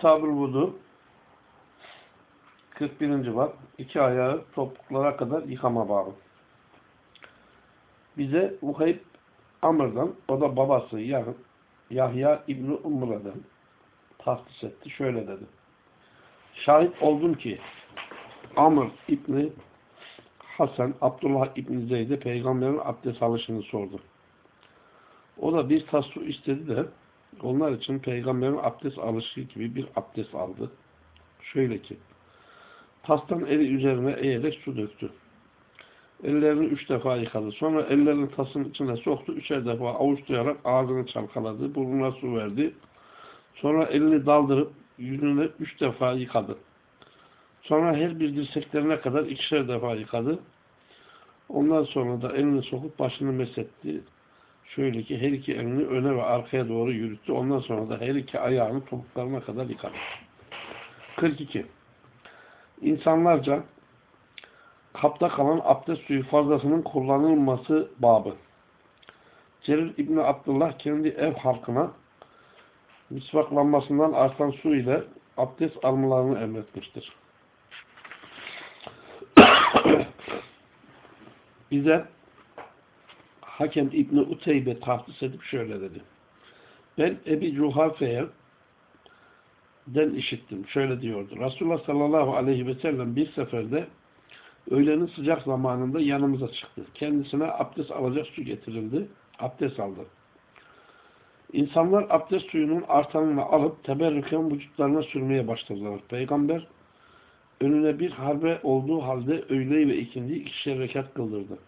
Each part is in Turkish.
Kitab-ül Vudu 41. bab iki ayağı topuklara kadar yıkama babı. Bize Uheyb Amr'dan, o da babası yani Yahya İbni Umre'den tahsis etti. Şöyle dedi. Şahit oldum ki Amr İbni Hasan Abdullah İbni Zeyd'e peygamberin abdest alışını sordu. O da bir tas istedi de onlar için peygamberin abdest alışı gibi bir abdest aldı. Şöyle ki tastan eli üzerine eğerek su döktü. Ellerini üç defa yıkadı. Sonra ellerini tasın içine soktu. Üçer defa avuçlayarak ağzını çalkaladı. Burnuna su verdi. Sonra elini daldırıp yüzüne üç defa yıkadı. Sonra her bir dirseklerine kadar ikişer defa yıkadı. Ondan sonra da elini sokup başını mesetti. Şöyle ki her iki elini öne ve arkaya doğru yürüttü. Ondan sonra da her iki ayağını topuklarına kadar yıkadı. 42. İnsanlarca kapta kalan abdest suyu fazlasının kullanılması babı. Celil İbni Abdullah kendi ev halkına misvaklanmasından artan su ile abdest almalarını emretmiştir. Bize Hakem İbni Uteybe tahsis edip şöyle dedi. Ben Ebi Cuhafe'ye den işittim. Şöyle diyordu. Resulullah sallallahu aleyhi ve sellem bir seferde öğlenin sıcak zamanında yanımıza çıktı. Kendisine abdest alacak su getirildi. Abdest aldı. İnsanlar abdest suyunun artanını alıp teberrüken vücutlarına sürmeye başladılar. Peygamber önüne bir harbe olduğu halde öğleyi ve ikindi ikişer rekat kıldırdı.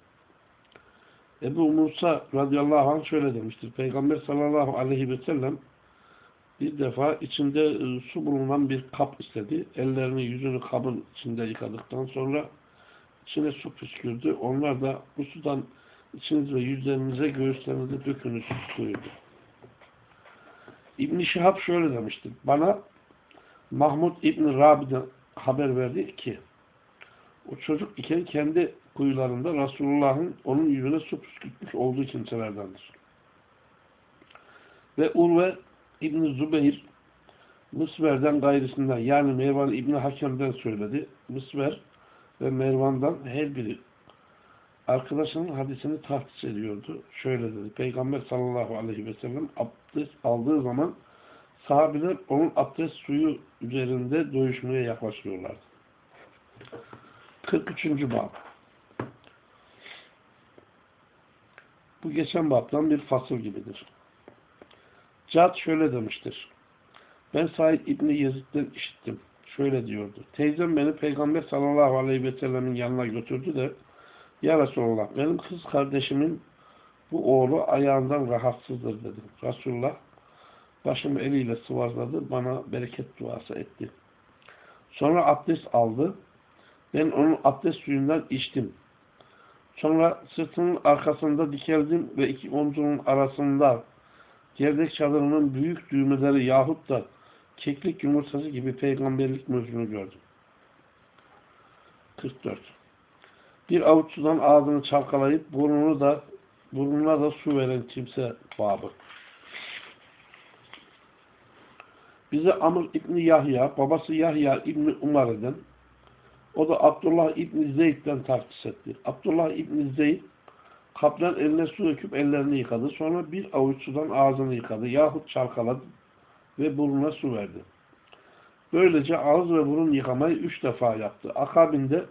Ebu Musa radıyallahu anh şöyle demiştir. Peygamber sallallahu aleyhi ve sellem bir defa içinde e, su bulunan bir kap istedi. Ellerini yüzünü kabın içinde yıkadıktan sonra içine su püskürdü. Onlar da bu sudan içiniz ve yüzlerinize göğüslerinize dökünüz buyurdu. İbn-i Şihab şöyle demiştir. Bana Mahmud İbn Rabi'den haber verdi ki o çocuk iken kendi kuyularında Resulullah'ın onun yüzüne su püskürtmüş olduğu kimselerdendir. Ve Urve İbn-i Zübeyir Mısver'den gayrisinden yani Mervan İbni Hakem'den söyledi. Mısver ve Mervan'dan her biri arkadaşının hadisini tahsis ediyordu. Şöyle dedi. Peygamber sallallahu aleyhi ve sellem abdest aldığı zaman sahabiler onun abdest suyu üzerinde dövüşmeye yaklaşıyorlardı. 43. bab Bu geçen babdan bir fasıl gibidir. Cad şöyle demiştir. Ben Said İbni Yezid'den işittim. Şöyle diyordu. Teyzem beni Peygamber sallallahu aleyhi ve sellemin yanına götürdü de Ya Resulallah benim kız kardeşimin bu oğlu ayağından rahatsızdır dedi. Resulullah başımı eliyle sıvazladı. Bana bereket duası etti. Sonra abdest aldı. Ben onun abdest suyundan içtim. Sonra sırtının arkasında dikeldim ve iki omzunun arasında gerdek çadırının büyük düğmeleri yahut da keklik yumurtası gibi peygamberlik mözünü gördüm. 44. Bir avuç sudan ağzını çalkalayıp burnunu da burnuna da su veren kimse babı. Bize Amr İbni Yahya, babası Yahya İbni Umar'dan o da Abdullah İbni Zeyd'den tahsis etti. Abdullah İbni Zeyd kaplan eline su döküp ellerini yıkadı. Sonra bir avuç sudan ağzını yıkadı. Yahut çalkaladı ve burnuna su verdi. Böylece ağız ve burun yıkamayı üç defa yaptı. Akabinde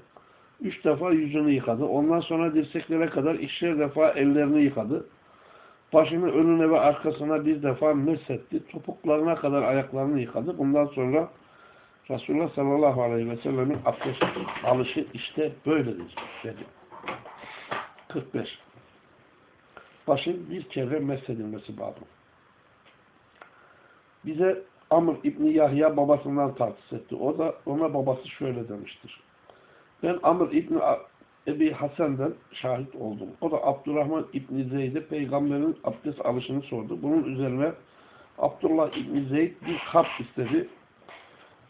üç defa yüzünü yıkadı. Ondan sonra dirseklere kadar ikişer defa ellerini yıkadı. Başını önüne ve arkasına bir defa mesetti. Topuklarına kadar ayaklarını yıkadı. Bundan sonra Resulullah sallallahu aleyhi ve sellemin abdest alışı işte böyledir dedi. 45. Başın bir kere mesedilmesi babı. Bize Amr İbni Yahya babasından tahsis etti. O da ona babası şöyle demiştir. Ben Amr İbni Ebi Hasan'dan şahit oldum. O da Abdurrahman İbni Zeyd'e peygamberin abdest alışını sordu. Bunun üzerine Abdullah İbni Zeyd bir kap istedi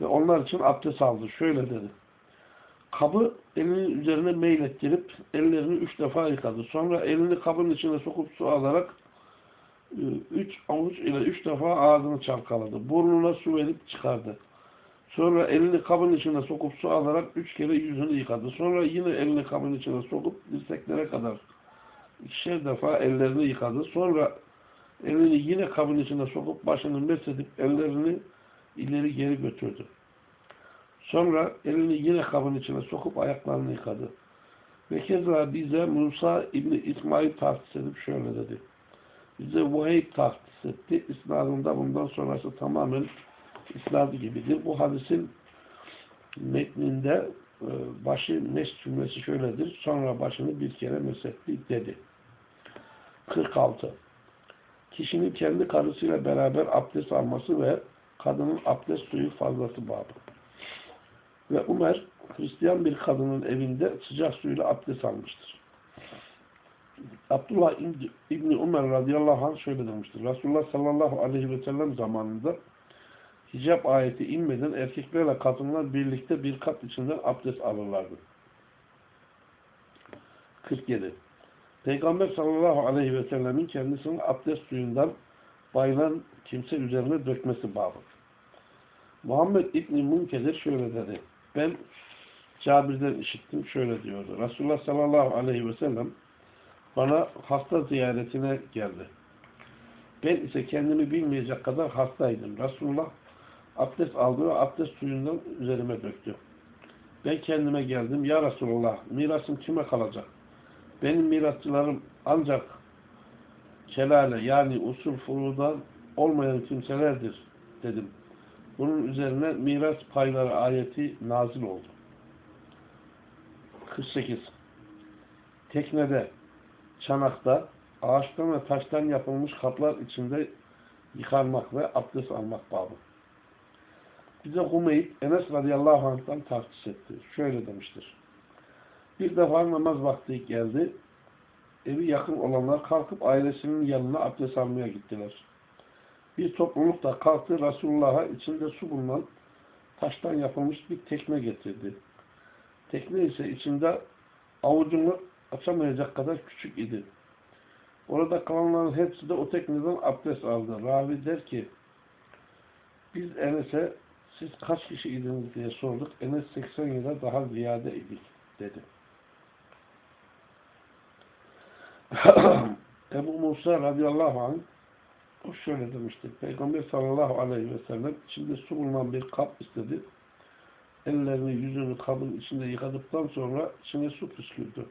ve onlar için abdest aldı. Şöyle dedi. Kabı elinin üzerine meylettirip ellerini üç defa yıkadı. Sonra elini kabın içine sokup su alarak Ee, üç avuç ile üç defa ağzını çalkaladı. Burnuna su verip çıkardı. Sonra elini kabın içine sokup su alarak üç kere yüzünü yıkadı. Sonra yine elini kabın içine sokup dirseklere kadar ikişer defa ellerini yıkadı. Sonra elini yine kabın içine sokup başını mesedip ellerini ileri geri götürdü. Sonra elini yine kabın içine sokup ayaklarını yıkadı. Ve keza bize Musa İbni İsmail tahsis edip şöyle dedi. Bize Vahib tahsis etti. İsnadında bundan sonrası tamamen isnadı gibidir. Bu hadisin metninde e, başı mes cümlesi şöyledir. Sonra başını bir kere mesetti dedi. 46. Kişinin kendi karısıyla beraber abdest alması ve kadının abdest suyu fazlası babı. Ve Ömer Hristiyan bir kadının evinde sıcak suyla abdest almıştır. Abdullah İbni Ömer radıyallahu anh şöyle demiştir. Resulullah sallallahu aleyhi ve sellem zamanında hicap ayeti inmeden erkeklerle kadınlar birlikte bir kat içinden abdest alırlardı. 47. Peygamber sallallahu aleyhi ve sellemin kendisinin abdest suyundan bayılan kimse üzerine dökmesi babı. Muhammed İbni Munkedir şöyle dedi. Ben Cabir'den işittim şöyle diyordu. Resulullah sallallahu aleyhi ve sellem bana hasta ziyaretine geldi. Ben ise kendimi bilmeyecek kadar hastaydım. Resulullah abdest aldı ve abdest suyundan üzerime döktü. Ben kendime geldim. Ya Resulullah mirasım kime kalacak? Benim mirasçılarım ancak kelale yani usul furudan olmayan kimselerdir dedim. Bunun üzerine miras payları ayeti nazil oldu. 48. Teknede, çanakta, ağaçtan ve taştan yapılmış kaplar içinde yıkanmak ve abdest almak babı. Bize Hümeyt, Enes radıyallahu anh'tan tahsis etti. Şöyle demiştir. Bir defa namaz vakti geldi. Evi yakın olanlar kalkıp ailesinin yanına abdest almaya gittiler. Bir topluluk da kalktı Resulullah'a içinde su bulunan taştan yapılmış bir tekne getirdi. Tekne ise içinde avucunu açamayacak kadar küçük idi. Orada kalanların hepsi de o tekneden abdest aldı. Ravi der ki biz Enes'e siz kaç kişi idiniz diye sorduk. Enes 80 yıla daha ziyade idik dedi. Ebu Musa radıyallahu anh o şöyle demiştir. Peygamber sallallahu aleyhi ve sellem içinde su bulunan bir kap istedi. Ellerini yüzünü kabın içinde yıkadıktan sonra içine su püskürdü.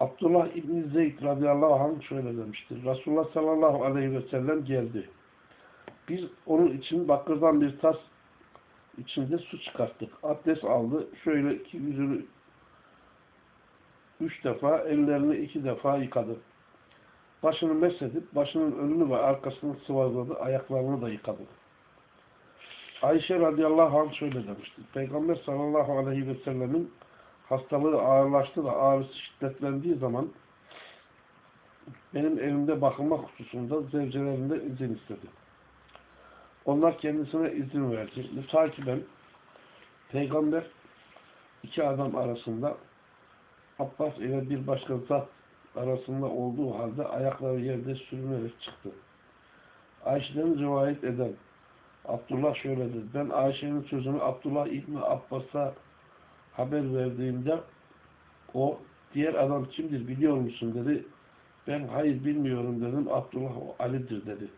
Abdullah İbni Zeyd radıyallahu anh şöyle demiştir. Resulullah sallallahu aleyhi ve sellem geldi. Biz onun için bakırdan bir tas içinde su çıkarttık. Abdest aldı. Şöyle iki yüzünü üç defa, ellerini iki defa yıkadı. Başını mesedip başının önünü ve arkasını sıvazladı. Ayaklarını da yıkadı. Ayşe radıyallahu anh şöyle demiştir. Peygamber sallallahu aleyhi ve sellemin hastalığı ağırlaştı da ağrısı şiddetlendiği zaman benim elimde bakılmak hususunda zevcelerinde izin istedi. Onlar kendisine izin verdi. Mütakiben Peygamber iki adam arasında Abbas ile bir başka zat arasında olduğu halde ayakları yerde sürünerek çıktı. Ayşe'den rivayet eden Abdullah şöyledir. Ben Ayşe'nin sözünü Abdullah İbni Abbas'a haber verdiğimde o diğer adam kimdir biliyor musun dedi. Ben hayır bilmiyorum dedim. Abdullah o Ali'dir dedi.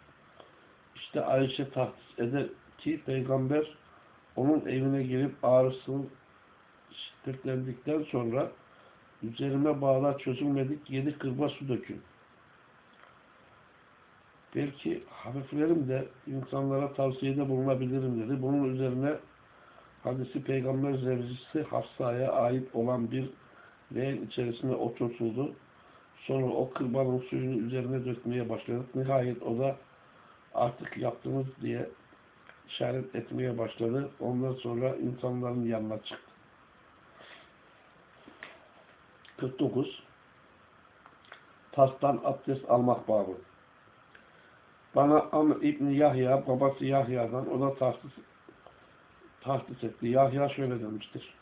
İşte Ayşe tahsis eder ki peygamber onun evine girip ağrısını şiddetlendikten sonra üzerime bağlar çözülmedik yedi kırba su dökün. Belki hafiflerim de insanlara tavsiyede bulunabilirim dedi. Bunun üzerine hadisi peygamber zevcisi Hafsa'ya ait olan bir leğen içerisine oturtuldu. Sonra o kırbanın suyunu üzerine dökmeye başladık. Nihayet o da artık yaptınız diye işaret etmeye başladı. Ondan sonra insanların yanına çıktı. 49 Tastan abdest almak babı. Bana Amr İbni Yahya, babası Yahya'dan o da tahsis, tahsis etti. Yahya şöyle demiştir.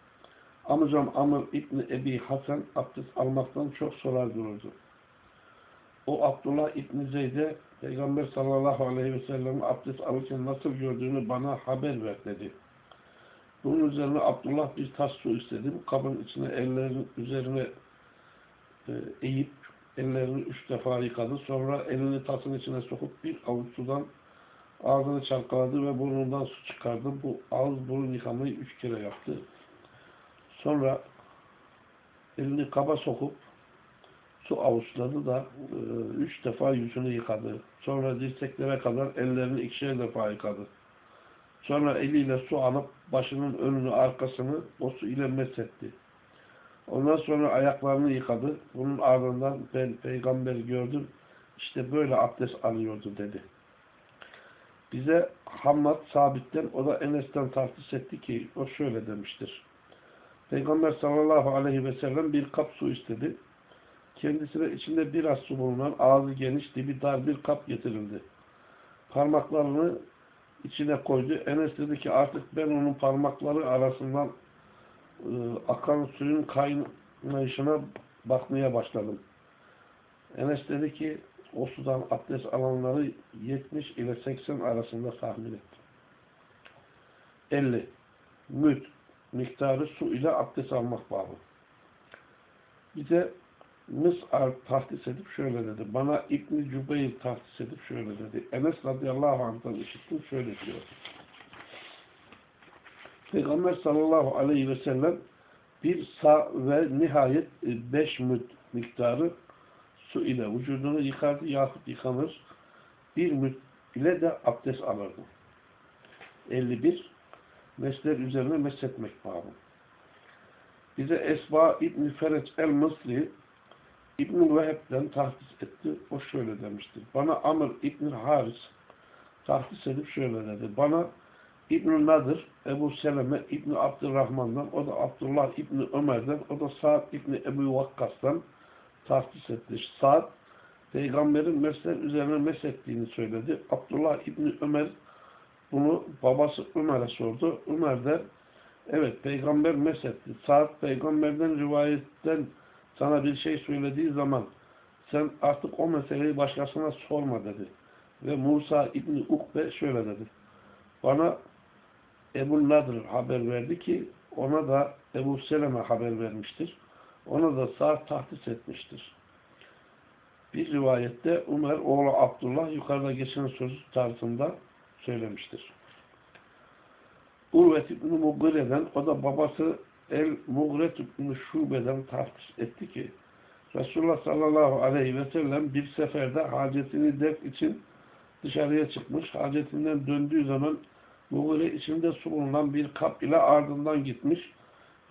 Amcam Amr İbni Ebi Hasan abdest almaktan çok sorar dururdu. o Abdullah İbni Zeyd'e Peygamber sallallahu aleyhi ve sellem'in abdest alırken nasıl gördüğünü bana haber ver dedi. Bunun üzerine Abdullah bir tas su istedim. Kabın içine ellerin üzerine e, eğip ellerini üç defa yıkadı. Sonra elini tasın içine sokup bir avuç sudan ağzını çalkaladı ve burnundan su çıkardı. Bu ağız burun yıkamayı üç kere yaptı. Sonra elini kaba sokup su avuçladı da e, üç defa yüzünü yıkadı. Sonra dirseklere kadar ellerini ikişer defa yıkadı. Sonra eliyle su alıp başının önünü arkasını o su ile mesetti. Ondan sonra ayaklarını yıkadı. Bunun ardından ben peygamber gördüm. İşte böyle abdest alıyordu dedi. Bize Hammad Sabit'ten o da Enes'ten tahsis etti ki o şöyle demiştir. Peygamber sallallahu aleyhi ve sellem bir kap su istedi. Kendisine içinde biraz su bulunan ağzı geniş dibi dar bir kap getirildi. Parmaklarını içine koydu. Enes dedi ki artık ben onun parmakları arasından e, akan suyun kaynayışına bakmaya başladım. Enes dedi ki o sudan abdest alanları 70 ile 80 arasında tahmin ettim. 50. Müt miktarı su ile abdest almak babı. Bize Mıs'ar tahsis edip şöyle dedi. Bana İbn-i Cübeyr tahsis edip şöyle dedi. Enes radıyallahu anh'tan işittim şöyle diyor. Peygamber sallallahu aleyhi ve sellem bir sağ ve nihayet e, beş müd miktarı su ile vücudunu yıkardı yahut yıkanır. Bir müd ile de abdest alırdı. 51 mesler üzerine mesletmek bağlı. Bize Esba İbn-i Fereç el-Mısri İbn-i Veheb'den tahsis etti. O şöyle demiştir. Bana Amr İbn-i Haris tahsis edip şöyle dedi. Bana İbn-i Nadir, Ebu Seleme İbn-i Abdurrahman'dan, o da Abdullah İbn-i Ömer'den, o da Sa'd İbn-i Ebu Vakkas'tan tahsis etti. Sa'd, Peygamberin mesler üzerine mesettiğini söyledi. Abdullah İbn-i Ömer bunu babası Ömer'e sordu. Ömer de evet peygamber mesetti. Sa'd peygamberden rivayetten sana bir şey söylediği zaman sen artık o meseleyi başkasına sorma dedi. Ve Musa İbni Ukbe şöyle dedi. Bana Ebu Nadir haber verdi ki ona da Ebu Seleme haber vermiştir. Ona da sağ tahtis etmiştir. Bir rivayette Ömer oğlu Abdullah yukarıda geçen sözü tarzında söylemiştir. Urvet İbni Mugire'den o da babası El-Mugret Şube'den tahsis etti ki Resulullah sallallahu aleyhi ve sellem bir seferde hacetini def için dışarıya çıkmış. Hacetinden döndüğü zaman Mugire içinde su bulunan bir kap ile ardından gitmiş.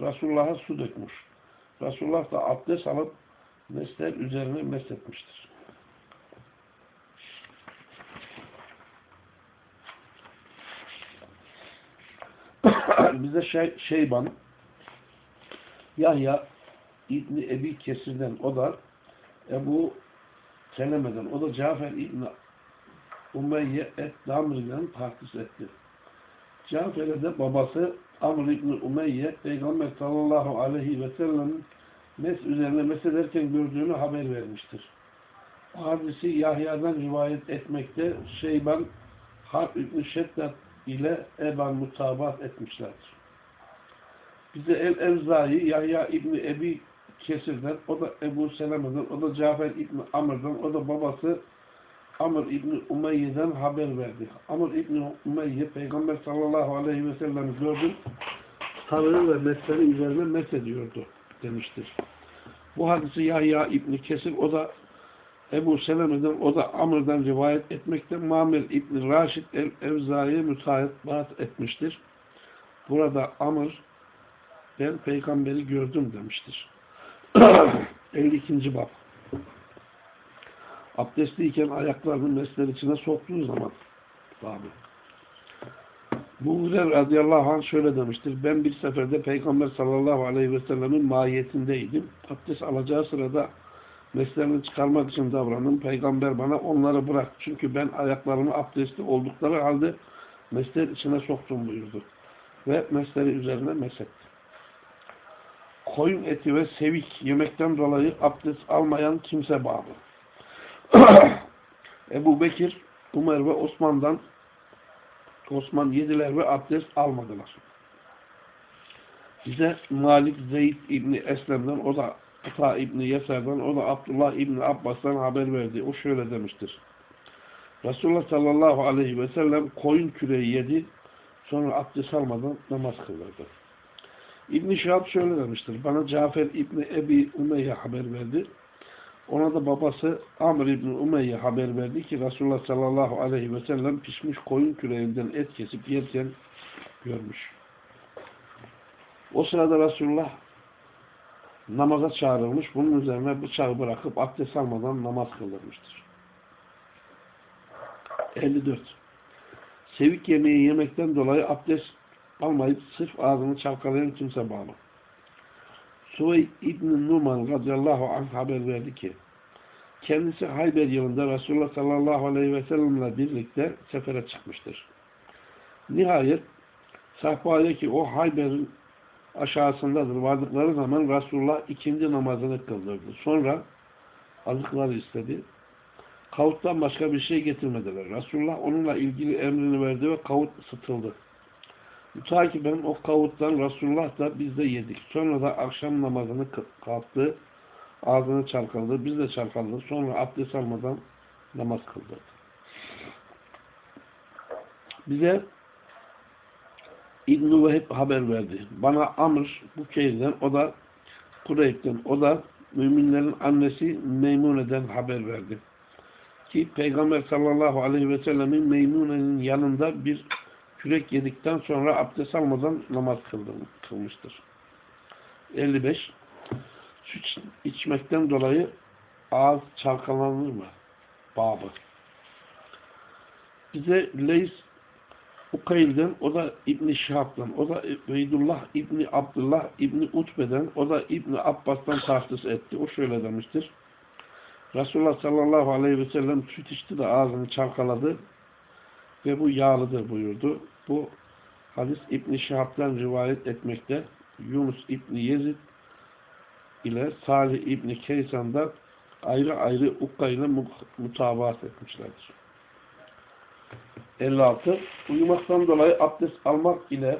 Resulullah'a su dökmüş. Resulullah da abdest alıp mesler üzerine mesletmiştir. Bize şey, Şeyban Yahya İbni Ebi Kesir'den o da Ebu Seleme'den o da Cafer İbni Umeyye et Damri'den tahsis etti. Cafer'e de babası Amr İbni Umeyye Peygamber sallallahu aleyhi ve sellem'in mes üzerine mesederken gördüğünü haber vermiştir. Hadisi Yahya'dan rivayet etmekte Şeyban Harp İbni Şeddat ile Eban mutabat etmişlerdir. Bize El-Evzai, Yahya İbni Ebi Kesir'den, o da Ebu Seleme'den, o da Cafer İbni Amr'dan, o da babası Amr İbni Umeyye'den haber verdi. Amr İbni Umeyye, Peygamber sallallahu aleyhi ve sellem gördüm, sarığı ve mesleri üzerine mesediyordu demiştir. Bu hadisi Yahya İbni Kesir, o da Ebu Seleme'den, o da Amr'dan rivayet etmekte Mamel İbni Raşid el-Evzai'ye müteahhit etmiştir. Burada Amr ben peygamberi gördüm demiştir. 52. bab. Abdestliyken ayaklarını mesler içine soktuğu zaman babı. Muğzer radıyallahu anh şöyle demiştir. Ben bir seferde Peygamber sallallahu aleyhi ve sellemin mahiyetindeydim. Abdest alacağı sırada meslerini çıkarmak için davrandım. Peygamber bana onları bırak. Çünkü ben ayaklarımı abdestli oldukları halde mesler içine soktum buyurdu. Ve mesleri üzerine mesetti koyun eti ve sevik yemekten dolayı abdest almayan kimse bağlı. Ebu Bekir, Ömer ve Osman'dan Osman yediler ve abdest almadılar. Bize Malik Zeyd İbni Eslem'den, o da Ata İbni Yesar'dan, o da Abdullah İbni Abbas'tan haber verdi. O şöyle demiştir. Resulullah sallallahu aleyhi ve sellem koyun küreği yedi, sonra abdest almadan namaz kıldırdı. İbn-i Şahab şöyle demiştir. Bana Cafer İbni Ebi Umeyye haber verdi. Ona da babası Amr İbni Umeyye haber verdi ki Resulullah sallallahu aleyhi ve sellem pişmiş koyun küreğinden et kesip yerken görmüş. O sırada Resulullah namaza çağrılmış. Bunun üzerine bıçağı bırakıp abdest almadan namaz kıldırmıştır. 54. Sevik yemeği yemekten dolayı abdest almayıp sırf ağzını çalkalayan kimse bağlı. Suvey İbn-i Numan radıyallahu anh haber verdi ki kendisi Hayber yılında Resulullah sallallahu aleyhi ve sellemle birlikte sefere çıkmıştır. Nihayet sahpaya ki o Hayber'in aşağısındadır. Vardıkları zaman Resulullah ikindi namazını kıldırdı. Sonra azıkları istedi. Kavuttan başka bir şey getirmediler. Resulullah onunla ilgili emrini verdi ve kavut ısıtıldı. Mütakiben o kavuttan Resulullah da biz de yedik. Sonra da akşam namazını kalktı. Ağzını çalkaladı. Biz de çalkaladık. Sonra abdest almadan namaz kıldı. Bize İbn-i haber verdi. Bana Amr bu keyden, o da Kureyb'den, o da müminlerin annesi Meymune'den haber verdi. Ki Peygamber sallallahu aleyhi ve sellemin Meymune'nin yanında bir kürek yedikten sonra abdest almadan namaz kılmıştır. 55. Süt içmekten dolayı ağız çalkalanır mı? Babı. Bize Leys Ukayl'den, o da İbni Şihab'dan, o da Beydullah İbni Abdullah İbni Utbe'den, o da İbni Abbas'tan tahsis etti. O şöyle demiştir. Resulullah sallallahu aleyhi ve sellem süt içti de ağzını çalkaladı ve bu yağlıdır buyurdu. Bu hadis İbni Şihab'dan rivayet etmekte. Yunus İbni Yezid ile Salih İbni Keysan'da ayrı ayrı Ukka ile mutabat etmişlerdir. 56. Uyumaktan dolayı abdest almak ile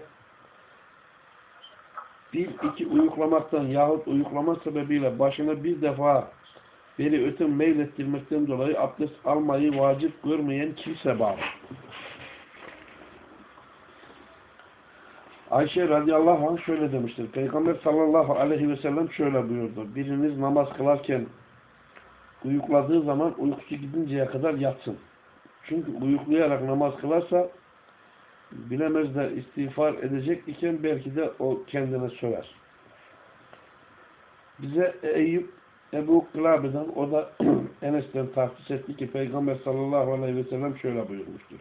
bir iki uyuklamaktan yahut uyuklama sebebiyle başına bir defa beri öte meylettirmekten dolayı abdest almayı vacip görmeyen kimse bağlı. Ayşe radıyallahu anh şöyle demiştir. Peygamber sallallahu aleyhi ve sellem şöyle buyurdu. Biriniz namaz kılarken uyukladığı zaman uykusu gidinceye kadar yatsın. Çünkü uyuklayarak namaz kılarsa bilemez de istiğfar edecek iken belki de o kendine söyler. Bize Eyüp Ebu Kılabe'den o da Enes'ten tahsis etti ki Peygamber sallallahu aleyhi ve sellem şöyle buyurmuştur.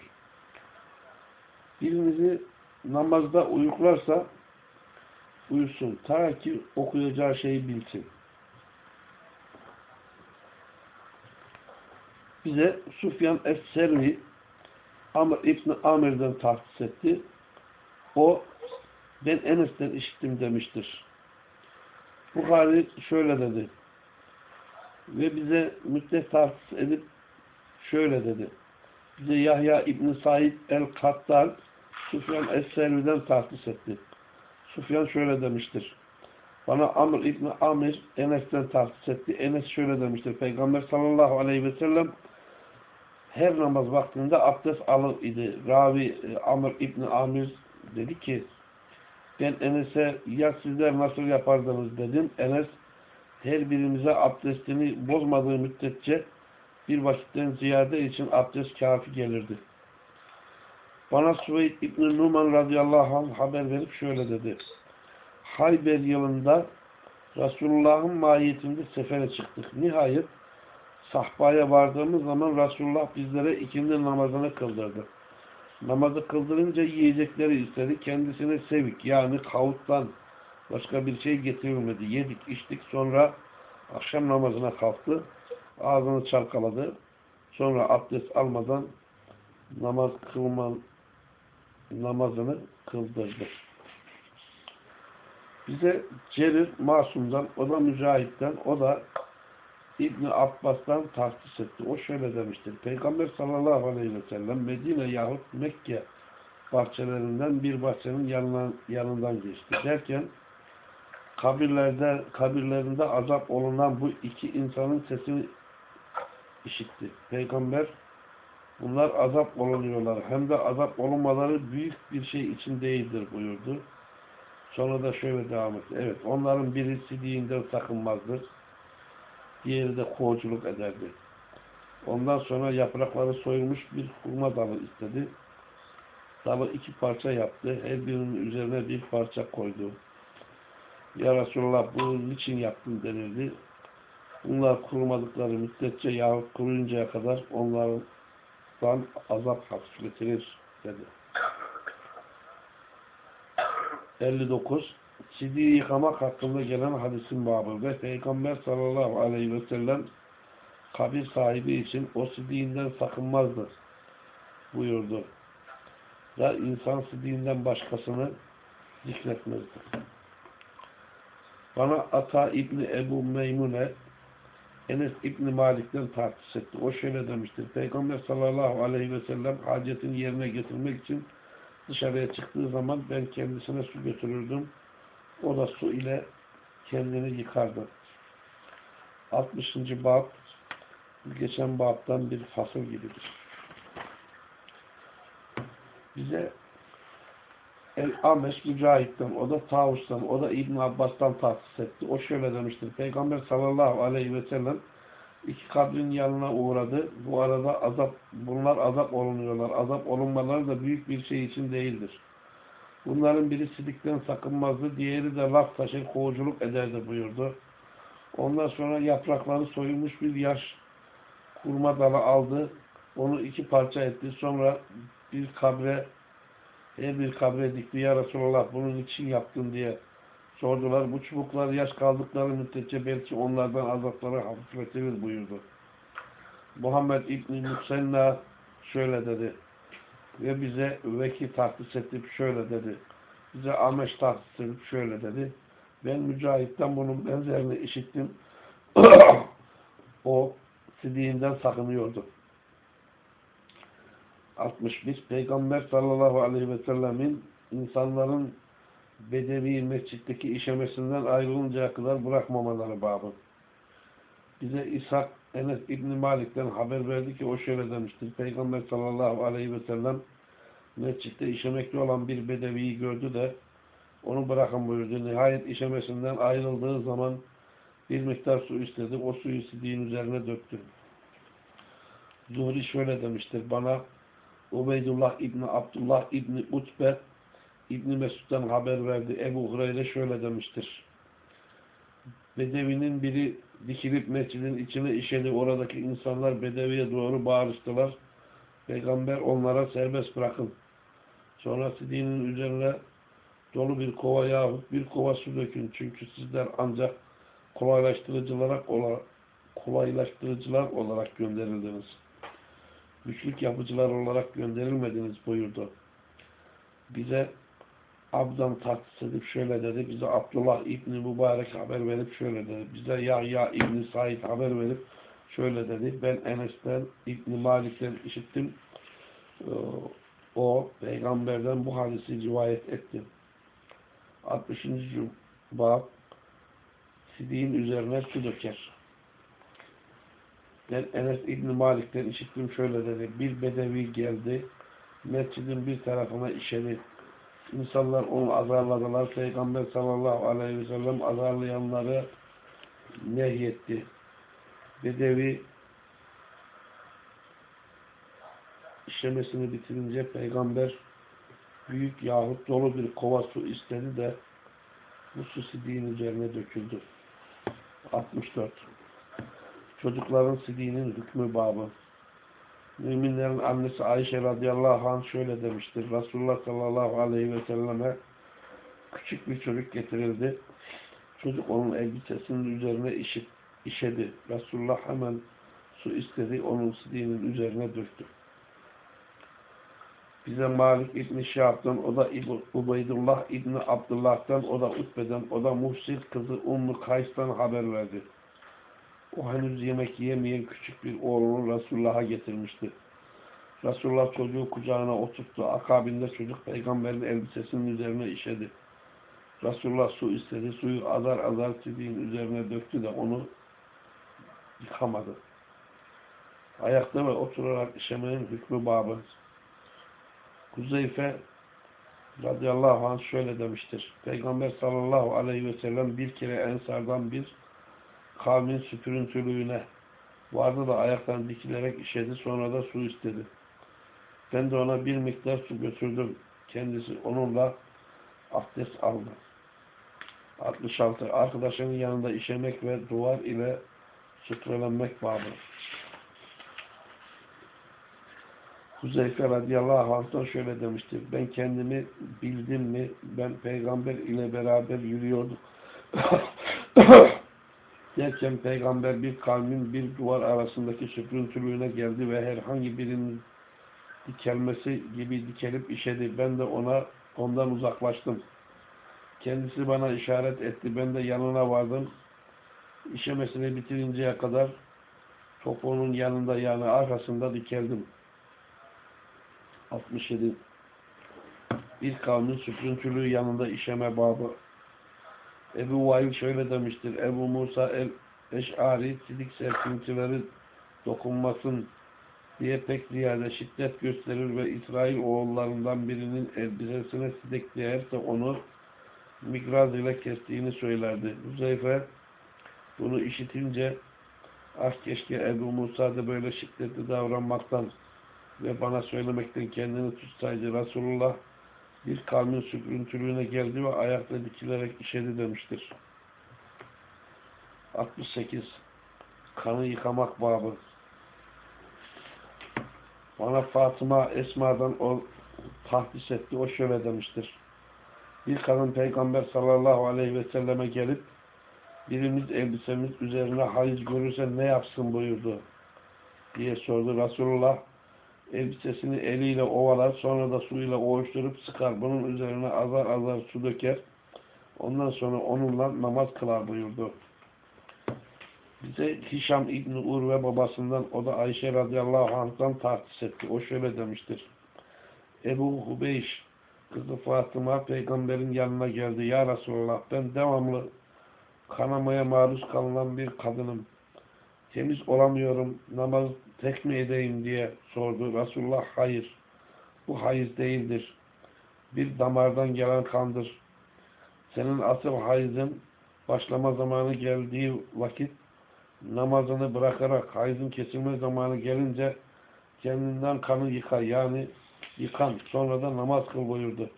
Birinizi namazda uyuklarsa uyusun. Ta ki okuyacağı şeyi bilsin. Bize Sufyan Es-Servi Amr İbni Amir'den tahsis etti. O ben Enes'ten işittim demiştir. Bukhari şöyle dedi. Ve bize tahsis edip şöyle dedi. Bize Yahya İbni Said el-Kattal Sufyan Es-Selvi'den tahsis etti. Sufyan şöyle demiştir. Bana Amr İbni Amir Enes'ten tahsis etti. Enes şöyle demiştir. Peygamber sallallahu aleyhi ve sellem her namaz vaktinde abdest alır idi. Ravi e, Amr İbni Amir dedi ki ben Enes'e ya sizler nasıl yapardınız dedim. Enes her birimize abdestini bozmadığı müddetçe bir vakitten ziyade için abdest kafi gelirdi. Bana Süveyd İbn-i Numan radıyallahu anh haber verip şöyle dedi. Hayber yılında Resulullah'ın mahiyetinde sefere çıktık. Nihayet sahbaya vardığımız zaman Resulullah bizlere ikindi namazını kıldırdı. Namazı kıldırınca yiyecekleri istedi. Kendisine sevik yani kavuttan başka bir şey getirilmedi. Yedik, içtik sonra akşam namazına kalktı. Ağzını çalkaladı. Sonra abdest almadan namaz kılman namazını kıldırdı. Bize Cerir Masum'dan, o da Mücahit'ten, o da İbni Abbas'tan tahsis etti. O şöyle demiştir. Peygamber sallallahu aleyhi ve sellem Medine yahut Mekke bahçelerinden bir bahçenin yanından, yanından geçti. Derken kabirlerde, kabirlerinde azap olunan bu iki insanın sesini işitti. Peygamber bunlar azap olunuyorlar. Hem de azap olunmaları büyük bir şey için değildir buyurdu. Sonra da şöyle devam etti. Evet onların biri sidiğinden sakınmazdır. Diğeri de kovuculuk ederdi. Ondan sonra yaprakları soyulmuş bir hurma dalı istedi. Dalı iki parça yaptı. Her birinin üzerine bir parça koydu. Ya Resulallah bunu niçin yaptın denildi. Bunlar kurumadıkları müddetçe yahut kuruyuncaya kadar onlardan azap hafifletilir dedi. 59. Sidiği yıkamak hakkında gelen hadisin babı ve Peygamber sallallahu aleyhi ve sellem kabir sahibi için o sidiğinden sakınmazdı buyurdu. Da insan sidiğinden başkasını zikretmezdi. Bana Ata İbni Ebu Meymune Enes İbni Malik'ten tartış etti. O şöyle demiştir. Peygamber sallallahu aleyhi ve sellem hacetini yerine getirmek için dışarıya çıktığı zaman ben kendisine su götürürdüm. O da su ile kendini yıkardı. 60. bab geçen babdan bir fasıl gibidir. Bize El-Ameş Mücahit'ten, o da Tavus'tan, o da İbn Abbas'tan tahsis etti. O şöyle demiştir. Peygamber sallallahu aleyhi ve sellem iki kabrin yanına uğradı. Bu arada azap, bunlar azap olunuyorlar. Azap olunmaları da büyük bir şey için değildir. Bunların biri sidikten sakınmazdı, diğeri de laf taşır, kovuculuk ederdi buyurdu. Ondan sonra yaprakları soyulmuş bir yaş kurma dalı aldı. Onu iki parça etti. Sonra bir kabre her bir kabre dikti. Ya Resulallah bunun için yaptın diye sordular. Bu çubuklar yaş kaldıkları müddetçe belki onlardan azapları hafifletilir buyurdu. Muhammed İbni Musenna şöyle dedi. Ve bize veki tahsis edip şöyle dedi. Bize Ameş tahsis edip şöyle dedi. Ben Mücahit'ten bunun benzerini işittim. o sidiğinden sakınıyordu. 61. Peygamber sallallahu aleyhi ve sellemin insanların Bedevi mescitteki işemesinden ayrılıncaya kadar bırakmamaları babı. Bize İshak Enes İbni Malik'ten haber verdi ki o şöyle demiştir. Peygamber sallallahu aleyhi ve sellem mescitte işemekte olan bir bedeviyi gördü de onu bırakın buyurdu. Nihayet işemesinden ayrıldığı zaman bir miktar su istedi. O suyu sidiğin üzerine döktü. Zuhri şöyle demiştir. Bana Ubeydullah İbni Abdullah İbni Utbe İbni Mesud'dan haber verdi. Ebu Hureyre şöyle demiştir. Bedevinin biri dikilip mescidin içine işedi. Oradaki insanlar Bedevi'ye doğru bağırıştılar. Peygamber onlara serbest bırakın. Sonra sidinin üzerine dolu bir kova yahut bir kova su dökün. Çünkü sizler ancak kolaylaştırıcılar olarak, kolaylaştırıcılar olarak gönderildiniz. Güçlük yapıcılar olarak gönderilmediniz buyurdu. Bize Abdan tahsis edip şöyle dedi. Bize Abdullah İbni Mübarek haber verip şöyle dedi. Bize Yahya İbni Said haber verip şöyle dedi. Ben Enes'ten İbni Malik'ten işittim. Ee, o peygamberden bu hadisi rivayet etti. 60. bab sidiğin üzerine su döker. Ben Enes İbni Malik'ten işittim şöyle dedi. Bir bedevi geldi. Mescidin bir tarafına işedi. İnsanlar onu azarladılar. Peygamber sallallahu aleyhi ve sellem azarlayanları nehyetti. Bedevi işlemesini bitirince peygamber büyük yahut dolu bir kova su istedi de bu su sidiğin üzerine döküldü. 64. Çocukların sidiğinin hükmü babı. Müminlerin annesi Ayşe radıyallahu anh şöyle demiştir. Resulullah sallallahu aleyhi ve selleme küçük bir çocuk getirildi. Çocuk onun elbisesinin üzerine işit, işedi. Resulullah hemen su istedi. Onun sidiğinin üzerine döktü. Bize Malik İbni Şahab'dan, o da Ubeydullah İbni Abdullah'tan, o da Utbe'den, o da Muhsil kızı Ummu Kays'tan haber verdi. O henüz yemek yemeyen küçük bir oğlunu Resulullah'a getirmişti. Resulullah çocuğu kucağına oturttu. Akabinde çocuk peygamberin elbisesinin üzerine işedi. Resulullah su istedi. Suyu azar azar sidiğin üzerine döktü de onu yıkamadı. Ayakta ve oturarak işemenin hükmü babı. Kuzeyfe radıyallahu anh şöyle demiştir. Peygamber sallallahu aleyhi ve sellem bir kere ensardan bir kavmin süpürüntülüğüne vardı da ayaktan dikilerek işedi sonra da su istedi. Ben de ona bir miktar su götürdüm. Kendisi onunla abdest aldı. 66. Arkadaşının yanında işemek ve duvar ile sütrelenmek babı. Huzeyfe radıyallahu anh'tan şöyle demiştir. Ben kendimi bildim mi ben peygamber ile beraber yürüyordum. Derken peygamber bir kavmin bir duvar arasındaki süprüntülüğüne geldi ve herhangi birinin dikelmesi gibi dikelip işedi. Ben de ona ondan uzaklaştım. Kendisi bana işaret etti. Ben de yanına vardım. İşemesini bitirinceye kadar topuğunun yanında yani arkasında dikeldim. 67 Bir kavmin süprüntülüğü yanında işeme babı. Ebu Vail şöyle demiştir. Ebu Musa el-Eş'ari sidik serpintileri dokunmasın diye pek ziyade şiddet gösterir ve İsrail oğullarından birinin elbisesine sidik değerse onu migraz ile kestiğini söylerdi. Huzeyfe bunu işitince ah keşke Ebu Musa da böyle şiddetli davranmaktan ve bana söylemekten kendini tutsaydı. Resulullah bir kavmin süprüntülüğüne geldi ve ayakta dikilerek işedi demiştir. 68. Kanı yıkamak babı. Bana Fatıma Esma'dan o tahdis etti. O şöyle demiştir. Bir kadın peygamber sallallahu aleyhi ve selleme gelip birimiz elbisemiz üzerine hayız görürse ne yapsın buyurdu diye sordu. Resulullah elbisesini eliyle ovalar sonra da suyla ovuşturup sıkar. Bunun üzerine azar azar su döker. Ondan sonra onunla namaz kılar buyurdu. Bize Hişam İbni Urve babasından o da Ayşe radıyallahu anh'tan tahsis etti. O şöyle demiştir. Ebu Hubeyş kızı Fatıma peygamberin yanına geldi. Ya Resulallah ben devamlı kanamaya maruz kalınan bir kadınım. Temiz olamıyorum. Namaz tek mi edeyim diye sordu. Resulullah hayır. Bu hayız değildir. Bir damardan gelen kandır. Senin asıl hayızın başlama zamanı geldiği vakit namazını bırakarak hayızın kesilme zamanı gelince kendinden kanı yıka yani yıkan sonra da namaz kıl buyurdu.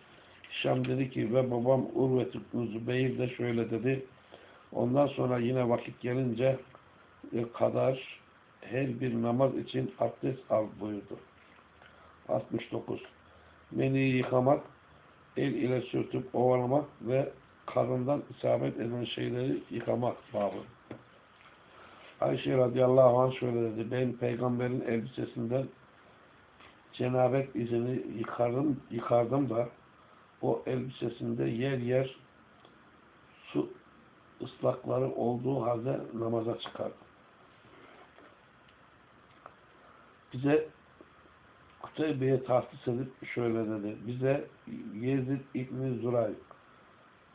Şam dedi ki ve babam Urvet İbn Zübeyir de şöyle dedi. Ondan sonra yine vakit gelince kadar her bir namaz için abdest al buyurdu. 69. Meniyi yıkamak, el ile sürtüp ovalamak ve karından isabet eden şeyleri yıkamak babı. Ayşe radıyallahu anh şöyle dedi. Ben peygamberin elbisesinden cenabet izini yıkardım, yıkardım da o elbisesinde yer yer su ıslakları olduğu halde namaza çıkardım. Bize Kuteybe'ye tahsis edip şöyle dedi. Bize Yezid İbni Zuray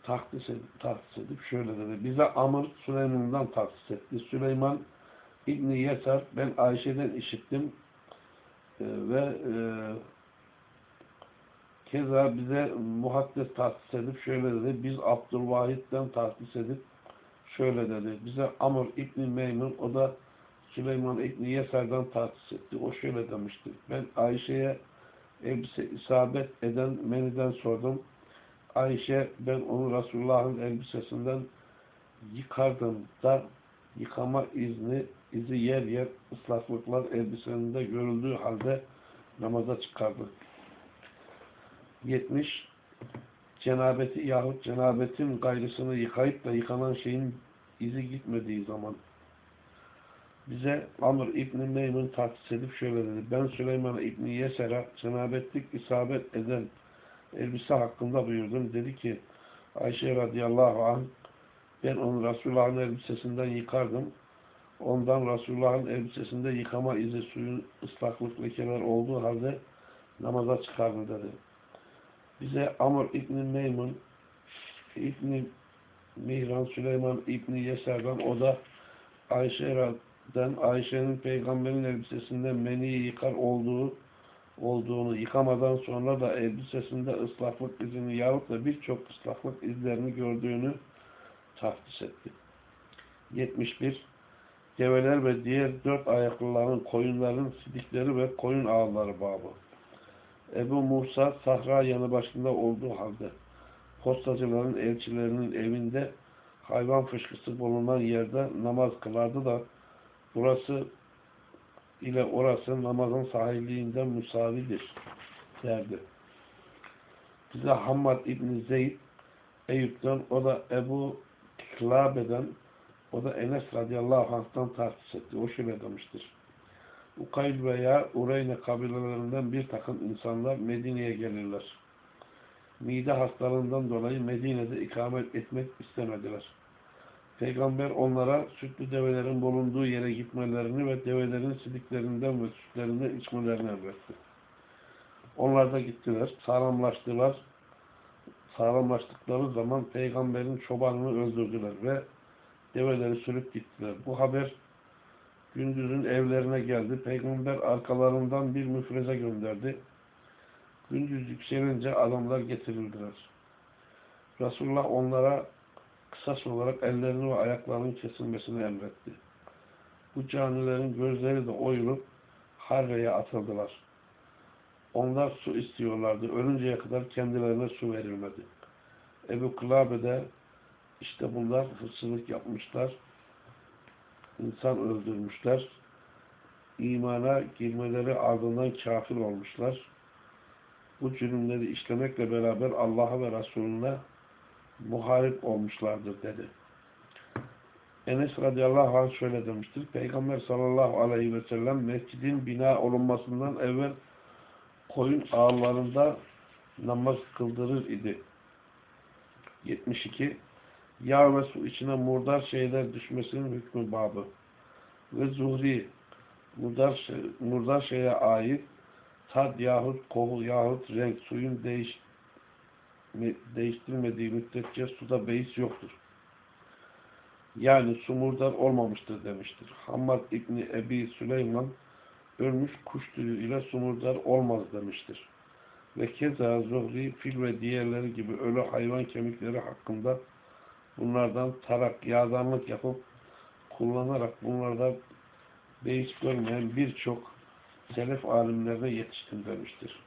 tahsis edip, tahsis edip şöyle dedi. Bize Amr Süleyman'dan tahsis etti. Süleyman İbni Yesar ben Ayşe'den işittim ee, ve e, keza bize muhaddes tahsis edip şöyle dedi. Biz Abdülvahid'den tahsis edip şöyle dedi. Bize Amr İbni Meymun o da Süleyman İbni Yesar'dan tahsis etti. O şöyle demişti. Ben Ayşe'ye elbise isabet eden meniden sordum. Ayşe ben onu Resulullah'ın elbisesinden yıkardım da yıkama izni izi yer yer ıslaklıklar elbisesinde görüldüğü halde namaza çıkardı. 70 cenabeti yahut cenabetin gayrısını yıkayıp da yıkanan şeyin izi gitmediği zaman bize Amr İbni Meymun tahsis edip şöyle dedi. Ben Süleyman İbni Yeser'a cenabetlik isabet eden elbise hakkında buyurdum. Dedi ki Ayşe radıyallahu anh ben onu Resulullah'ın elbisesinden yıkardım. Ondan Resulullah'ın elbisesinde yıkama izi, suyun ıslaklık lekeler olduğu halde namaza çıkardı dedi. Bize Amr İbni Meymun İbni Mihran Süleyman İbni Yeser'den o da Ayşe'den Ayşe'nin peygamberin elbisesinde meni yıkar olduğu olduğunu yıkamadan sonra da elbisesinde ıslaklık izini yahut da birçok ıslaklık izlerini gördüğünü tahsis etti. 71. Develer ve diğer dört ayaklıların koyunların sidikleri ve koyun ağları babı. Ebu Musa Sahra yanı başında olduğu halde postacıların elçilerinin evinde hayvan fışkısı bulunan yerde namaz kılardı da burası ile orası namazın sahilliğinden musavidir derdi. Bize Hammad İbni Zeyd Eyüp'ten o da Ebu Kilabe'den o da Enes radıyallahu anh'tan tahsis etti. O şöyle demiştir. Ukayl veya Ureyne kabilelerinden bir takım insanlar Medine'ye gelirler. Mide hastalığından dolayı Medine'de ikamet etmek istemediler. Peygamber onlara sütlü develerin bulunduğu yere gitmelerini ve develerin sidiklerinden ve sütlerinden içmelerini emretti. Onlar da gittiler, sağlamlaştılar. Sağlamlaştıkları zaman peygamberin çobanını öldürdüler ve develeri sürüp gittiler. Bu haber gündüzün evlerine geldi. Peygamber arkalarından bir müfreze gönderdi. Gündüz yükselince adamlar getirildiler. Resulullah onlara kısas olarak ellerini ve ayaklarının kesilmesini emretti. Bu canilerin gözleri de oyulup harreye atıldılar. Onlar su istiyorlardı. Ölünceye kadar kendilerine su verilmedi. Ebu Kılabe'de işte bunlar hırsızlık yapmışlar. insan öldürmüşler. imana girmeleri ardından kafir olmuşlar. Bu cürümleri işlemekle beraber Allah'a ve Resulüne muharip olmuşlardır dedi. Enes radıyallahu anh şöyle demiştir. Peygamber sallallahu aleyhi ve sellem mescidin bina olunmasından evvel koyun ağlarında namaz kıldırır idi. 72. Yağ ve su içine murdar şeyler düşmesinin hükmü babı. Ve zuhri murdar, şey, murdar şeye ait tad yahut koku yahut renk suyun değiş, değiştirmediği müddetçe suda beis yoktur. Yani su murdar olmamıştır demiştir. Hammad İbni Ebi Süleyman ölmüş kuş tüyü ile su murdar olmaz demiştir. Ve keza Zuhri, fil ve diğerleri gibi ölü hayvan kemikleri hakkında bunlardan tarak, yağdanlık yapıp kullanarak bunlardan beis görmeyen birçok selef alimlerine yetiştim demiştir.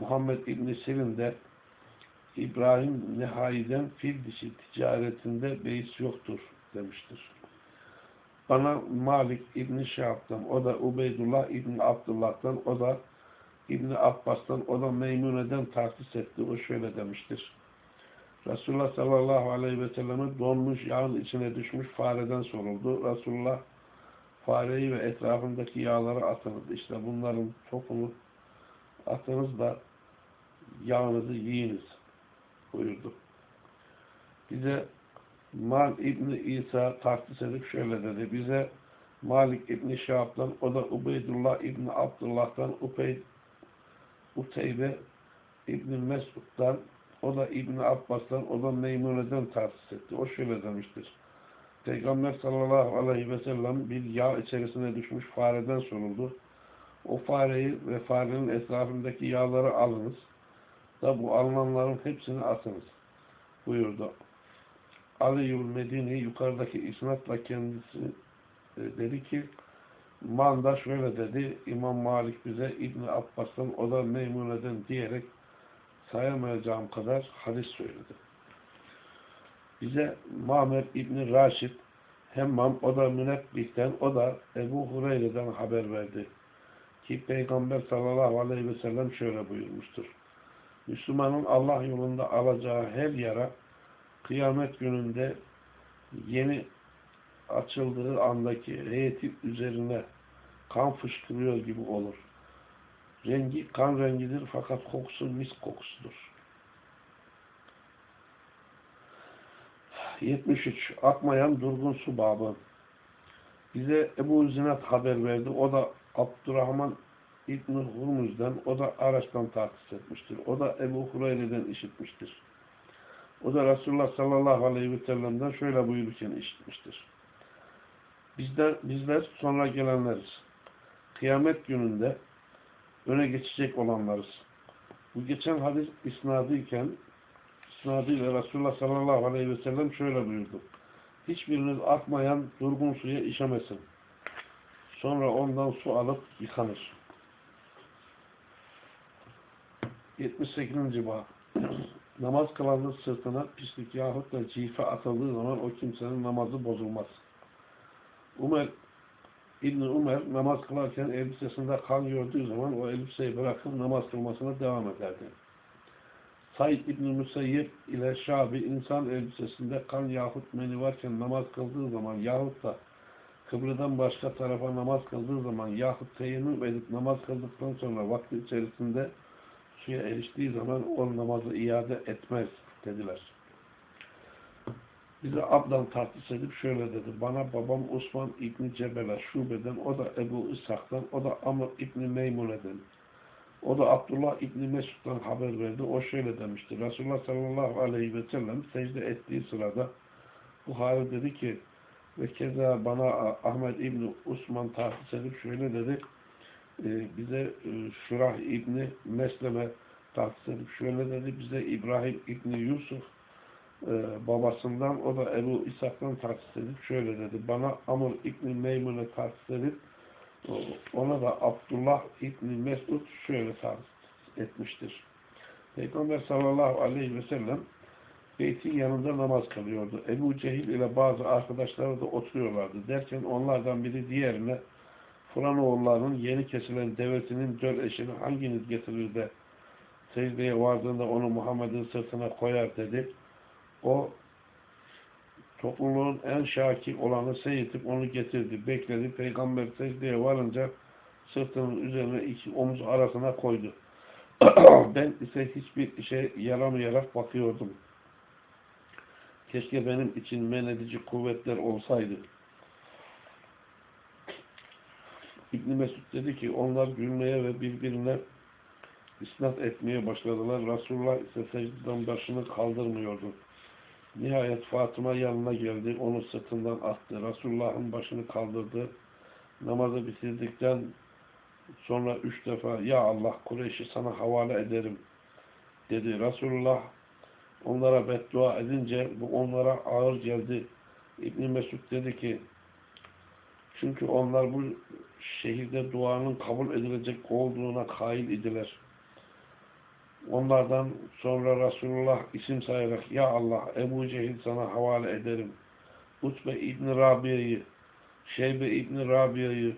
Muhammed İbni Sirin de İbrahim Nehai'den fil dişi ticaretinde beis yoktur demiştir. Bana Malik İbni Şahab'dan, o da Ubeydullah İbni Abdullah'tan, o da İbni Abbas'tan, o da Meymune'den tahsis etti. O şöyle demiştir. Resulullah sallallahu aleyhi ve selleme donmuş yağın içine düşmüş fareden soruldu. Resulullah fareyi ve etrafındaki yağları atınız. İşte bunların topunu atınız da yağınızı yiyiniz buyurdu. Bize Mal İbni İsa tahsis edip şöyle dedi. Bize Malik İbni Şahab'dan, o da Ubeydullah İbni Abdullah'tan, Upeyd, Uteybe İbni Mesud'dan, o da İbni Abbas'tan, o da Meymune'den tahsis etti. O şöyle demiştir. Peygamber sallallahu aleyhi ve sellem bir yağ içerisine düşmüş fareden soruldu. O fareyi ve farenin etrafındaki yağları alınız da bu alınanların hepsini atınız buyurdu. Ali Yul Medini yukarıdaki isnatla kendisi e, dedi ki Manda şöyle dedi İmam Malik bize İbni Abbas'tan o da Meymune'den diyerek sayamayacağım kadar hadis söyledi. Bize Mahmer İbni Raşid Hemmam o da Münebbih'ten o da Ebu Hureyre'den haber verdi. Ki Peygamber sallallahu aleyhi ve sellem şöyle buyurmuştur. Müslümanın Allah yolunda alacağı her yara kıyamet gününde yeni açıldığı andaki heyeti üzerine kan fışkırıyor gibi olur. Rengi kan rengidir fakat kokusu mis kokusudur. 73. Akmayan durgun su babı. Bize Ebu Zinat haber verdi. O da Abdurrahman İbn Hurmuz'dan, o da Araç'tan tahsis etmiştir. O da Ebu Hureyre'den işitmiştir. O da Resulullah sallallahu aleyhi ve sellem'den şöyle buyururken işitmiştir. Bizler, bizler sonra gelenleriz. Kıyamet gününde öne geçecek olanlarız. Bu geçen hadis isnadıyken isnadıyla Resulullah sallallahu aleyhi ve sellem şöyle buyurdu. Hiçbiriniz akmayan durgun suya işemesin. Sonra ondan su alıp yıkanır. 78. bab Namaz kılanın sırtına pislik yahut da cife atıldığı zaman o kimsenin namazı bozulmaz. Umer İbn Umer namaz kılarken elbisesinde kan gördüğü zaman o elbiseyi bırakıp namaz kılmasına devam ederdi. Said İbn Müseyyib ile Şabi insan elbisesinde kan yahut meni varken namaz kıldığı zaman yahut da kıbleden başka tarafa namaz kıldığı zaman yahut teyemmüm edip namaz kıldıktan sonra vakti içerisinde suya eriştiği zaman o namazı iade etmez dediler. Bize abdan tahsis edip şöyle dedi. Bana babam Osman İbni Cebel'e şubeden, o da Ebu İshak'tan, o da Amr İbni Meymune'den, o da Abdullah İbni Mesud'dan haber verdi. O şöyle demişti. Resulullah sallallahu aleyhi ve sellem secde ettiği sırada Buhari dedi ki ve keza bana Ahmet İbni Osman tahsis edip şöyle dedi. E, bize e, Şurah İbni Mesleme tahsis edip şöyle dedi. Bize İbrahim İbni Yusuf e, babasından o da Ebu İshak'tan tahsis edip şöyle dedi. Bana Amr İbni Meymun'e tahsis edip ona da Abdullah İbni Mesud şöyle tahsis etmiştir. Peygamber sallallahu aleyhi ve sellem beytin yanında namaz kılıyordu. Ebu Cehil ile bazı arkadaşları da oturuyorlardı. Derken onlardan biri diğerine Furanoğullarının yeni kesilen devesinin döl eşini hanginiz getirir de secdeye vardığında onu Muhammed'in sırtına koyar dedi. O topluluğun en şakir olanı seyitip onu getirdi. Bekledi. Peygamber secdeye varınca sırtının üzerine iki omuz arasına koydu. ben ise hiçbir işe yaramayarak bakıyordum. Keşke benim için men edici kuvvetler olsaydı. İbn Mesud dedi ki onlar gülmeye ve birbirine isnat etmeye başladılar. Resulullah ise secdeden başını kaldırmıyordu. Nihayet Fatıma yanına geldi. Onu sırtından attı. Resulullah'ın başını kaldırdı. Namazı bitirdikten sonra üç defa Ya Allah Kureyş'i sana havale ederim dedi. Resulullah onlara beddua edince bu onlara ağır geldi. İbn Mesud dedi ki çünkü onlar bu şehirde duanın kabul edilecek olduğuna kail idiler. Onlardan sonra Resulullah isim sayarak Ya Allah Ebu Cehil sana havale ederim. Utbe İbni Rabia'yı, Şeybe İbni Rabia'yı,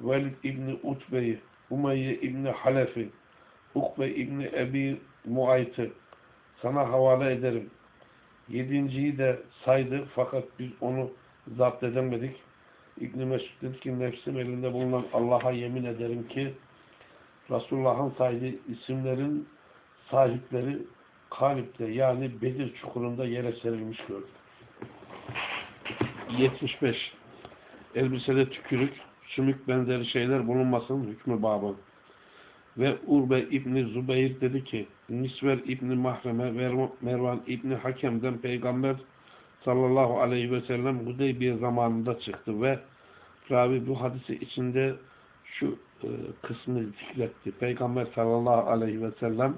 Velid İbni Utbe'yi, Umeyye İbni Halef'i, Ukbe İbni Ebi Muayt'ı sana havale ederim. Yedinciyi de saydı fakat biz onu zapt edemedik. İbn-i Mesud dedi ki nefsim elinde bulunan Allah'a yemin ederim ki Resulullah'ın saydığı isimlerin sahipleri Kalip'te yani Bedir çukurunda yere serilmiş gördüm. 75. Elbisede tükürük, sümük benzeri şeyler bulunmasının hükmü babı. Ve Urbe İbni Zubeyir dedi ki Nisver İbni Mahreme Mervan İbni Hakem'den Peygamber sallallahu aleyhi ve sellem Hudeybiye zamanında çıktı ve ravi bu hadisi içinde şu e, kısmı zikretti. Peygamber sallallahu aleyhi ve sellem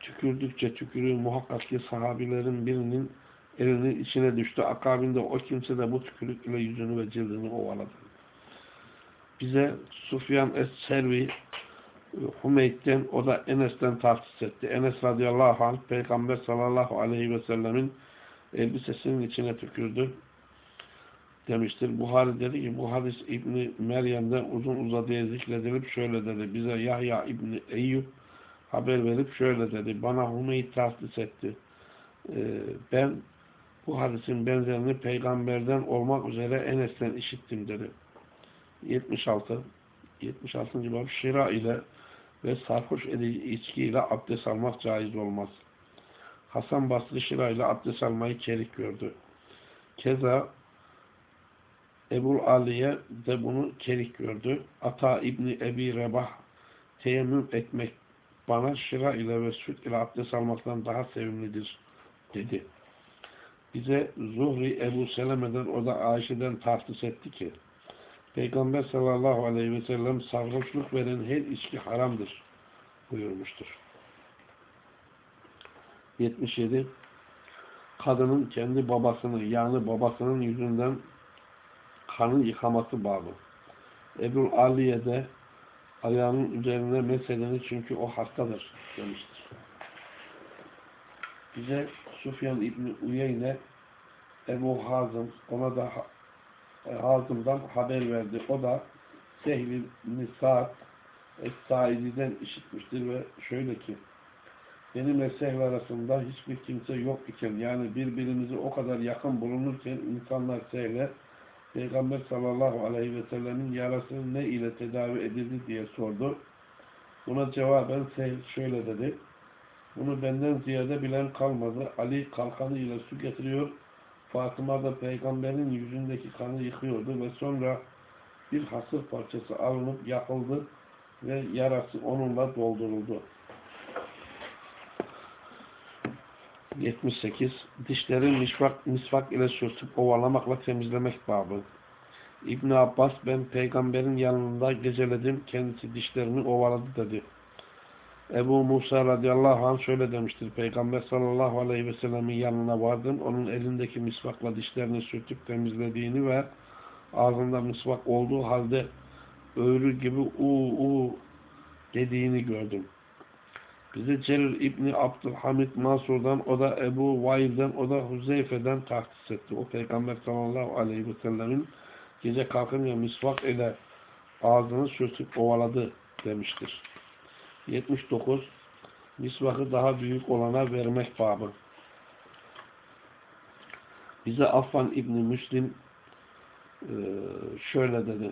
tükürdükçe tükürüğü muhakkak ki sahabilerin birinin elinin içine düştü. Akabinde o kimse de bu tükürük ile yüzünü ve cildini ovaladı. Bize Sufyan Es-Servi Hümeyd'den o da Enes'ten tahsis etti. Enes radıyallahu anh Peygamber sallallahu aleyhi ve sellemin elbisesinin içine tükürdü demiştir. Buhari dedi ki bu hadis İbni Meryem'den uzun uzadıya zikredilip şöyle dedi. Bize Yahya İbni Eyyub haber verip şöyle dedi. Bana Hümeyd tahsis etti. Ee, ben bu hadisin benzerini peygamberden olmak üzere Enes'ten işittim dedi. 76 76. bab şira ile ve sarhoş edici içki ile abdest almak caiz olmaz. Hasan Basri şira ile abdest almayı kerik gördü. Keza Ebul Aliye de bunu kerik gördü. Ata İbni Ebi Rebah teyemmüm etmek bana şıra ile ve süt ile abdest almaktan daha sevimlidir dedi. Bize Zuhri Ebu Seleme'den o da Ayşe'den tahsis etti ki Peygamber sallallahu aleyhi ve sellem sarhoşluk veren her içki haramdır buyurmuştur. 77 Kadının kendi babasını yani babasının yüzünden kanı yıkaması babı. Ebul Aliye'de ayağının üzerine meseleni çünkü o hastadır demiştir. Bize Sufyan İbni Uyeyne Ebu Hazım ona da e, Hazım'dan haber verdi. O da Sehl İbni Sa'd Es-Saidi'den işitmiştir ve şöyle ki benimle Sehl arasında hiçbir kimse yok iken yani birbirimizi o kadar yakın bulunurken insanlar Sehl'e Peygamber sallallahu aleyhi ve sellemin yarası ne ile tedavi edildi diye sordu. Buna cevaben Sehl şöyle dedi. Bunu benden ziyade bilen kalmadı. Ali kalkanı ile su getiriyor. Fatıma da peygamberin yüzündeki kanı yıkıyordu ve sonra bir hasır parçası alınıp yakıldı ve yarası onunla dolduruldu. 78. Dişleri misvak, misvak ile sürtüp ovalamakla temizlemek babı. İbn Abbas ben peygamberin yanında geceledim kendisi dişlerini ovaladı dedi. Ebu Musa radıyallahu anh şöyle demiştir. Peygamber sallallahu aleyhi ve sellemin yanına vardım. Onun elindeki misvakla dişlerini sürtüp temizlediğini ve ağzında misvak olduğu halde öğrü gibi u u dediğini gördüm. Bize Celil İbni Abdülhamid Mansur'dan, o da Ebu Vail'den, o da Huzeyfe'den tahsis etti. O Peygamber sallallahu aleyhi ve sellemin gece kalkınca misvak ile ağzını sürtüp ovaladı demiştir. 79. Misvakı daha büyük olana vermek babı. Bize Affan İbni Müslim e, şöyle dedi.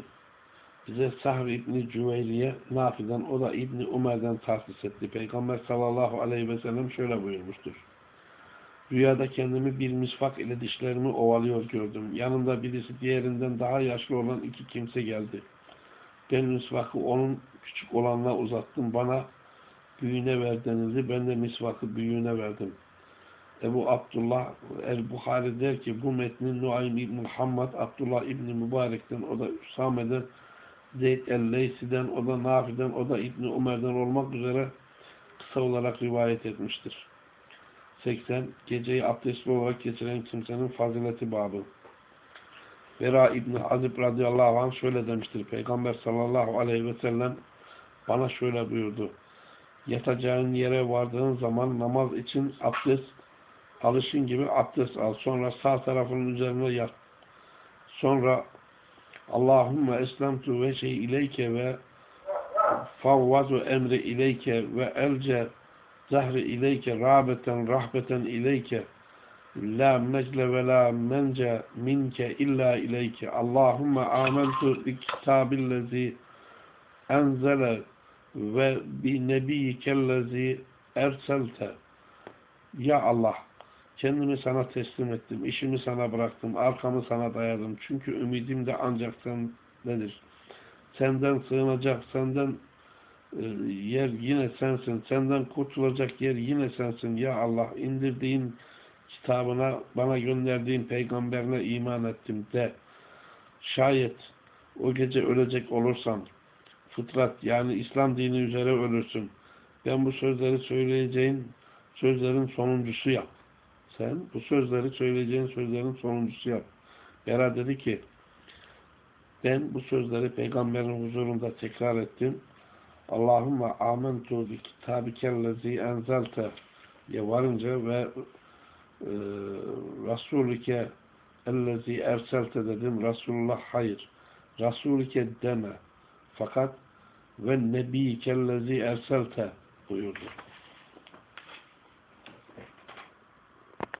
Bize Sahr İbni Cüveyliye Nafi'den, o da İbni Umer'den tahsis etti. Peygamber sallallahu aleyhi ve sellem şöyle buyurmuştur. Rüyada kendimi bir misvak ile dişlerimi ovalıyor gördüm. Yanımda birisi diğerinden daha yaşlı olan iki kimse geldi. Ben misvakı onun küçük olanına uzattım. Bana büyüğüne ver denildi. Ben de misvakı büyüğüne verdim. Ebu Abdullah el-Buhari der ki bu metnin Nuaym İbni Muhammed, Abdullah İbni Mübarek'ten, o da Üsame'den, Zeyd el-Leysi'den, o da Nafi'den, o da İbni Umer'den olmak üzere kısa olarak rivayet etmiştir. 80. Geceyi abdestli olarak geçiren kimsenin fazileti babı. Vera İbni Hazib radıyallahu anh şöyle demiştir. Peygamber sallallahu aleyhi ve sellem bana şöyle buyurdu. Yatacağın yere vardığın zaman namaz için abdest alışın gibi abdest al. Sonra sağ tarafının üzerine yat. Sonra Allahümme eslemtu ve şey ileyke ve favvazu emri ileyke ve elce zahri ileyke rabeten rahbeten ileyke La mecle ve la mence minke illa ileyke. Allahümme amentu bi kitabillezi enzele ve bi nebiyyikellezi erselte. Ya Allah, kendimi sana teslim ettim, işimi sana bıraktım, arkamı sana dayadım. Çünkü ümidim de ancak sendedir. Senden sığınacak, senden e, yer yine sensin. Senden kurtulacak yer yine sensin. Ya Allah, indirdiğin kitabına, bana gönderdiğin peygamberine iman ettim de. Şayet o gece ölecek olursam, fıtrat yani İslam dini üzere ölürsün. Ben bu sözleri söyleyeceğin sözlerin sonuncusu yap. Sen bu sözleri söyleyeceğin sözlerin sonuncusu yap. Bera dedi ki ben bu sözleri peygamberin huzurunda tekrar ettim. Allahümme amentu bi kitabikellezi enzelte diye varınca ve e, Resulike ellezi erselte dedim. Resulullah hayır. Resulike deme. Fakat ve nebiyikellezi erselte buyurdu.